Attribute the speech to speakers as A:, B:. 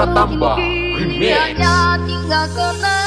A: Putra Tambah Remix.
B: Tinggal kenal